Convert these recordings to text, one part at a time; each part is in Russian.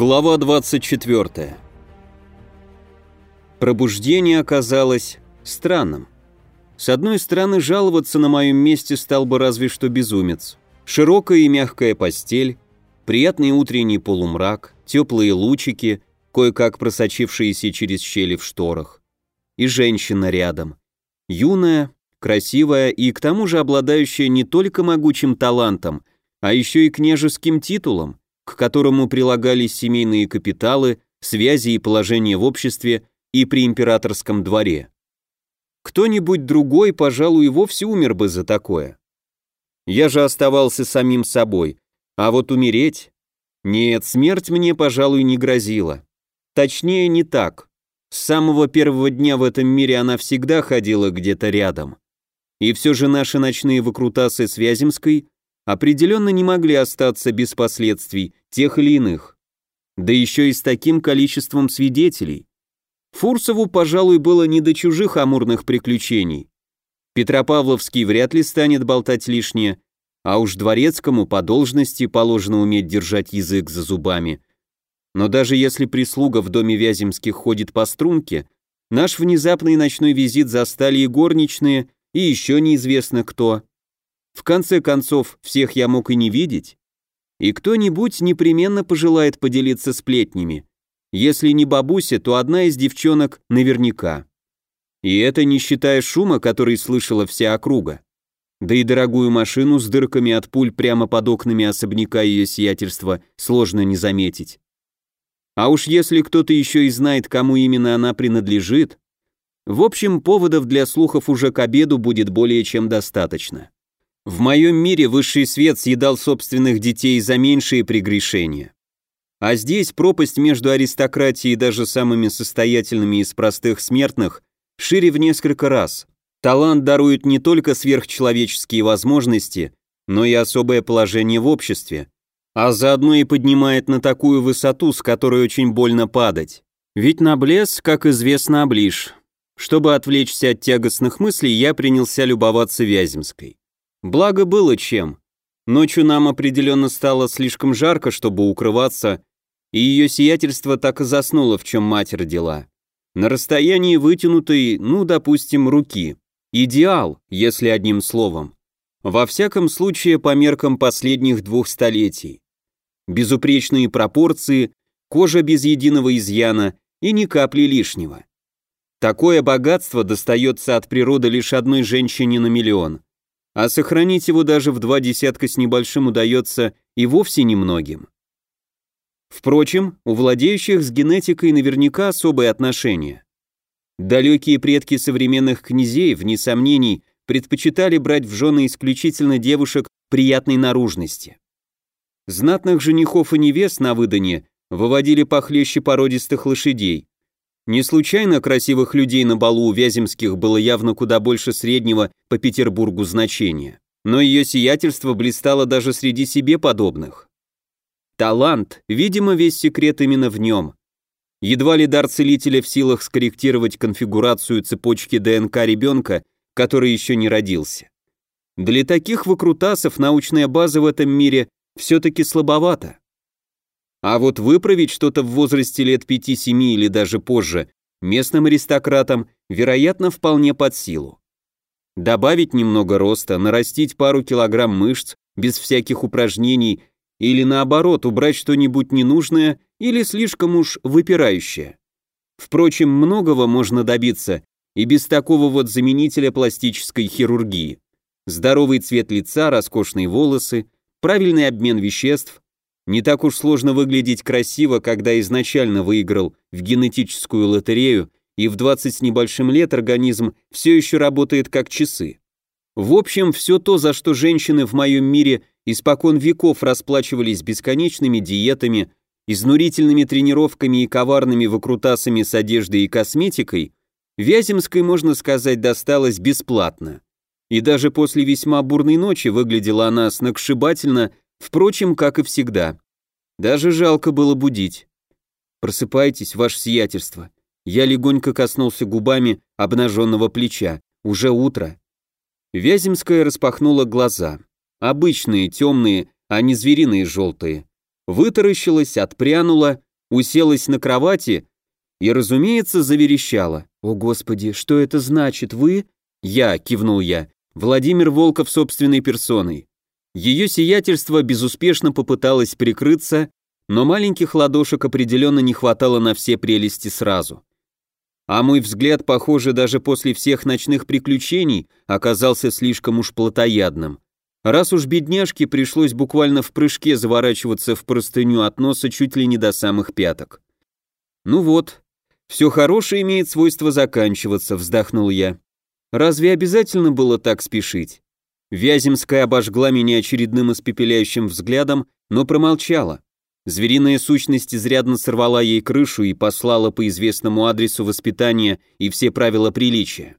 Глава 24. Пробуждение оказалось странным. С одной стороны, жаловаться на моем месте стал бы разве что безумец. Широкая и мягкая постель, приятный утренний полумрак, теплые лучики, кое-как просочившиеся через щели в шторах. И женщина рядом. Юная, красивая и к тому же обладающая не только могучим талантом, а еще и княжеским титулом, к которому прилагались семейные капиталы, связи и положение в обществе и при императорском дворе. Кто-нибудь другой, пожалуй, и вовсе умер бы за такое. Я же оставался самим собой, а вот умереть... Нет, смерть мне, пожалуй, не грозила. Точнее, не так. С самого первого дня в этом мире она всегда ходила где-то рядом. И все же наши ночные выкрутасы с Вяземской определенно не могли остаться без последствий, тех или иных. Да еще и с таким количеством свидетелей. Фурсову, пожалуй, было не до чужих амурных приключений. Петропавловский вряд ли станет болтать лишнее, а уж дворецкому по должности положено уметь держать язык за зубами. Но даже если прислуга в доме Вяземских ходит по струнке, наш внезапный ночной визит застали и горничные, и еще неизвестно кто. В конце концов, всех я мог и не видеть. И кто-нибудь непременно пожелает поделиться сплетнями. Если не бабуся, то одна из девчонок наверняка. И это не считая шума, который слышала вся округа. Да и дорогую машину с дырками от пуль прямо под окнами особняка ее сиятельства сложно не заметить. А уж если кто-то еще и знает, кому именно она принадлежит, в общем, поводов для слухов уже к обеду будет более чем достаточно. В моем мире высший свет съедал собственных детей за меньшие прегрешения. А здесь пропасть между аристократией и даже самыми состоятельными из простых смертных шире в несколько раз. Талант дарует не только сверхчеловеческие возможности, но и особое положение в обществе, а заодно и поднимает на такую высоту, с которой очень больно падать. Ведь на блес, как известно, облишь. Чтобы отвлечься от тягостных мыслей, я принялся любоваться Вяземской. Благо было чем. Ночью нам определенно стало слишком жарко, чтобы укрываться, и ее сиятельство так и заснуло, в чем мать родила. На расстоянии вытянутой, ну, допустим, руки. Идеал, если одним словом. Во всяком случае, по меркам последних двух столетий. Безупречные пропорции, кожа без единого изъяна и ни капли лишнего. Такое богатство достается от природы лишь одной женщине на миллион а сохранить его даже в два десятка с небольшим удается и вовсе немногим. Впрочем, у владеющих с генетикой наверняка особые отношения. Далекие предки современных князей, вне сомнений, предпочитали брать в жены исключительно девушек приятной наружности. Знатных женихов и невест на выдане выводили похлеще породистых лошадей, не случайно красивых людей на балу у Вяземских было явно куда больше среднего по Петербургу значения. Но ее сиятельство блистало даже среди себе подобных. Талант, видимо, весь секрет именно в нем. Едва ли дар целителя в силах скорректировать конфигурацию цепочки ДНК ребенка, который еще не родился. Для таких выкрутасов научная база в этом мире все-таки слабовата. А вот выправить что-то в возрасте лет 5-7 или даже позже местным аристократам, вероятно, вполне под силу. Добавить немного роста, нарастить пару килограмм мышц без всяких упражнений или наоборот убрать что-нибудь ненужное или слишком уж выпирающее. Впрочем, многого можно добиться и без такого вот заменителя пластической хирургии. Здоровый цвет лица, роскошные волосы, правильный обмен веществ, не так уж сложно выглядеть красиво, когда изначально выиграл в генетическую лотерею, и в 20 с небольшим лет организм все еще работает как часы. В общем, все то, за что женщины в моем мире испокон веков расплачивались бесконечными диетами, изнурительными тренировками и коварными выкрутасами с одеждой и косметикой, Вяземской, можно сказать, досталось бесплатно. И даже после весьма бурной ночи выглядела она сногсшибательно Впрочем, как и всегда. Даже жалко было будить. «Просыпайтесь, ваше сиятельство». Я легонько коснулся губами обнаженного плеча. Уже утро. Вяземская распахнула глаза. Обычные, темные, а не звериные желтые. вытаращилась, отпрянула, уселась на кровати и, разумеется, заверещала. «О, Господи, что это значит? Вы?» «Я», — кивнул я, — «Владимир Волков собственной персоной». Ее сиятельство безуспешно попыталось прикрыться, но маленьких ладошек определенно не хватало на все прелести сразу. А мой взгляд, похоже, даже после всех ночных приключений оказался слишком уж плотоядным. Раз уж бедняжке пришлось буквально в прыжке заворачиваться в простыню от носа чуть ли не до самых пяток. «Ну вот, все хорошее имеет свойство заканчиваться», — вздохнул я. «Разве обязательно было так спешить?» Вяземская обожгла меня очередным испепеляющим взглядом, но промолчала. Звериная сущность изрядно сорвала ей крышу и послала по известному адресу воспитания и все правила приличия.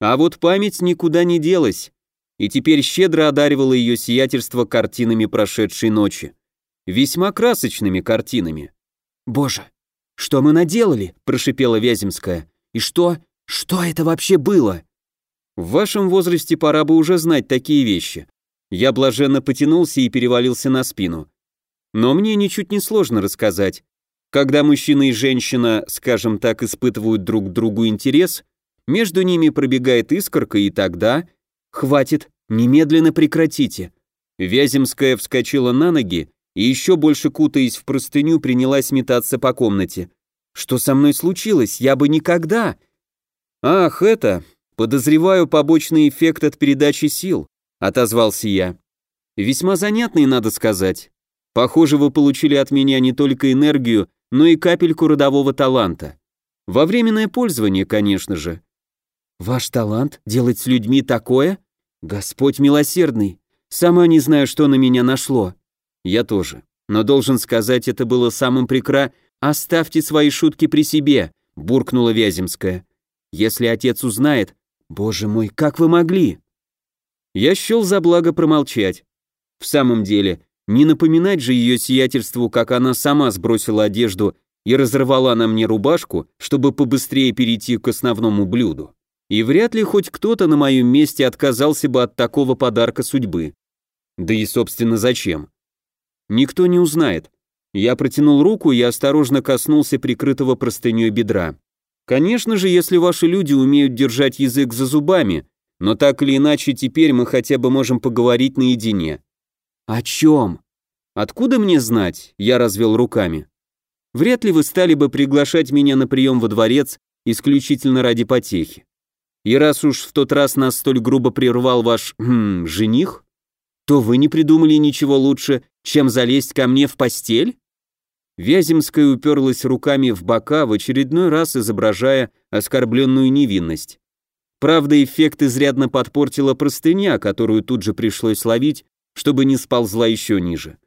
А вот память никуда не делась, и теперь щедро одаривала ее сиятельство картинами прошедшей ночи. Весьма красочными картинами. «Боже, что мы наделали?» – прошипела Вяземская. «И что? Что это вообще было?» «В вашем возрасте пора бы уже знать такие вещи». Я блаженно потянулся и перевалился на спину. Но мне ничуть не сложно рассказать. Когда мужчина и женщина, скажем так, испытывают друг другу интерес, между ними пробегает искорка, и тогда «Хватит, немедленно прекратите». Вяземская вскочила на ноги и еще больше кутаясь в простыню принялась метаться по комнате. «Что со мной случилось? Я бы никогда...» «Ах, это... Подозреваю побочный эффект от передачи сил», — отозвался я. «Весьма занятный, надо сказать. Похоже, вы получили от меня не только энергию, но и капельку родового таланта. Во временное пользование, конечно же. Ваш талант делать с людьми такое? Господь милосердный. Сама не знаю, что на меня нашло. Я тоже. Но должен сказать, это было самым прекра... Оставьте свои шутки при себе, буркнула Вяземская. Если отец узнает... Боже мой, как вы могли? Я счел за благо промолчать. В самом деле, не напоминать же ее сиятельству, как она сама сбросила одежду и разорвала на мне рубашку, чтобы побыстрее перейти к основному блюду. И вряд ли хоть кто-то на моем месте отказался бы от такого подарка судьбы. Да и, собственно, зачем? Никто не узнает. Я протянул руку и осторожно коснулся прикрытого простыней бедра. Конечно же, если ваши люди умеют держать язык за зубами, но так или иначе теперь мы хотя бы можем поговорить наедине. О чем? Откуда мне знать? Я развел руками. Вряд ли вы стали бы приглашать меня на прием во дворец исключительно ради потехи. И раз уж в тот раз нас столь грубо прервал ваш хм, жених, то вы не придумали ничего лучше, чем залезть ко мне в постель? Вяземская уперлась руками в бока, в очередной раз изображая оскорбленную невинность. Правда, эффект изрядно подпортила простыня, которую тут же пришлось ловить, чтобы не сползла еще ниже.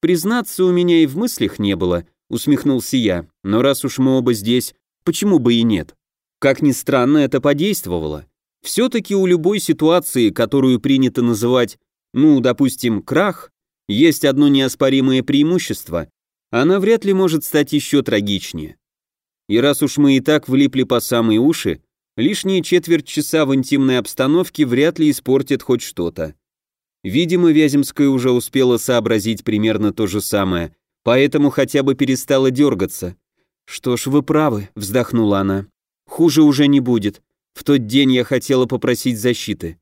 «Признаться, у меня и в мыслях не было», — усмехнулся я, «но раз уж мы оба здесь, почему бы и нет?» Как ни странно, это подействовало. Все-таки у любой ситуации, которую принято называть, ну, допустим, крах, есть одно неоспоримое преимущество. Она вряд ли может стать еще трагичнее. И раз уж мы и так влипли по самые уши, лишние четверть часа в интимной обстановке вряд ли испортит хоть что-то. Видимо, Вяземская уже успела сообразить примерно то же самое, поэтому хотя бы перестала дергаться. «Что ж, вы правы», — вздохнула она. Хуже уже не будет. В тот день я хотела попросить защиты.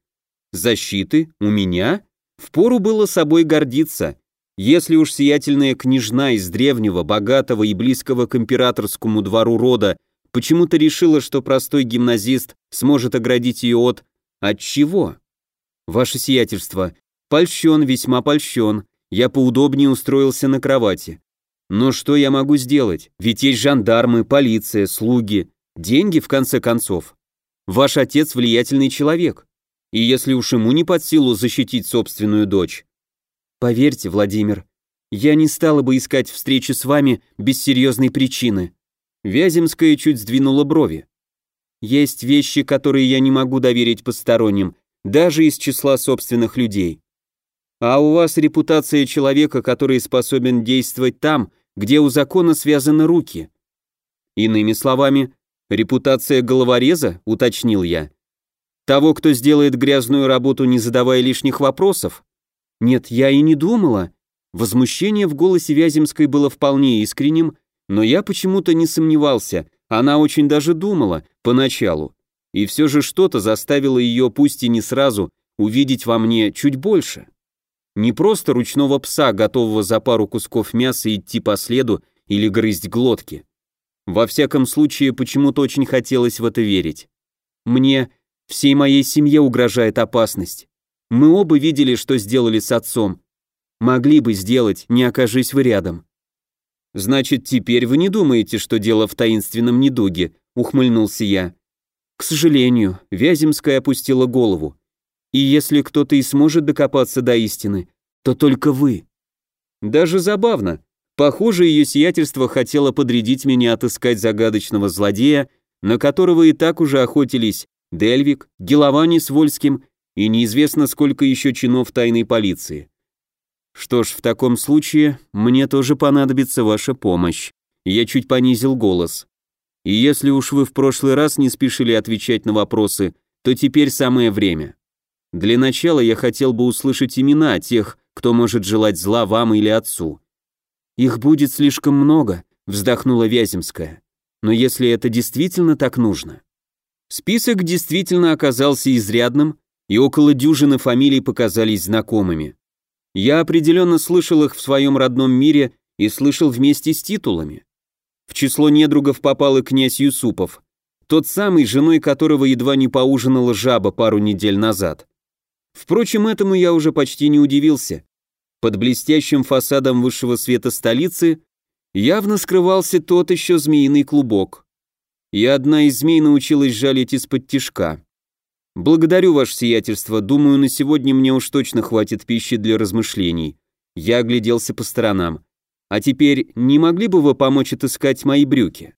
Защиты? У меня? Впору было собой гордиться. Если уж сиятельная княжна из древнего, богатого и близкого к императорскому двору рода почему-то решила, что простой гимназист сможет оградить ее от... От чего? Ваше сиятельство, польщен, весьма польщен. Я поудобнее устроился на кровати. Но что я могу сделать? Ведь есть жандармы, полиция, слуги. Деньги, в конце концов. Ваш отец влиятельный человек. И если уж ему не под силу защитить собственную дочь. Поверьте, Владимир, я не стала бы искать встречи с вами без серьезной причины. Вяземская чуть сдвинула брови. Есть вещи, которые я не могу доверить посторонним, даже из числа собственных людей. А у вас репутация человека, который способен действовать там, где у закона связаны руки. Иными словами, «Репутация головореза?» — уточнил я. «Того, кто сделает грязную работу, не задавая лишних вопросов?» «Нет, я и не думала. Возмущение в голосе Вяземской было вполне искренним, но я почему-то не сомневался, она очень даже думала, поначалу. И все же что-то заставило ее, пусть и не сразу, увидеть во мне чуть больше. Не просто ручного пса, готового за пару кусков мяса идти по следу или грызть глотки. Во всяком случае, почему-то очень хотелось в это верить. Мне, всей моей семье угрожает опасность. Мы оба видели, что сделали с отцом. Могли бы сделать, не окажись вы рядом. Значит, теперь вы не думаете, что дело в таинственном недуге, ухмыльнулся я. К сожалению, Вяземская опустила голову. И если кто-то и сможет докопаться до истины, то только вы. Даже забавно. Похоже, ее сиятельство хотело подрядить меня отыскать загадочного злодея, на которого и так уже охотились Дельвик, Геловани с Вольским и неизвестно сколько еще чинов тайной полиции. Что ж, в таком случае мне тоже понадобится ваша помощь. Я чуть понизил голос. И если уж вы в прошлый раз не спешили отвечать на вопросы, то теперь самое время. Для начала я хотел бы услышать имена тех, кто может желать зла вам или отцу. Их будет слишком много, вздохнула Вяземская. Но если это действительно так нужно. Список действительно оказался изрядным, и около дюжины фамилий показались знакомыми. Я определенно слышал их в своем родном мире и слышал вместе с титулами. В число недругов попал и князь Юсупов, тот самый, женой которого едва не поужинала жаба пару недель назад. Впрочем, этому я уже почти не удивился. Под блестящим фасадом высшего света столицы явно скрывался тот еще змеиный клубок. И одна из змей научилась жалить из-под тишка. Благодарю ваше сиятельство, думаю, на сегодня мне уж точно хватит пищи для размышлений. Я огляделся по сторонам. А теперь не могли бы вы помочь отыскать мои брюки?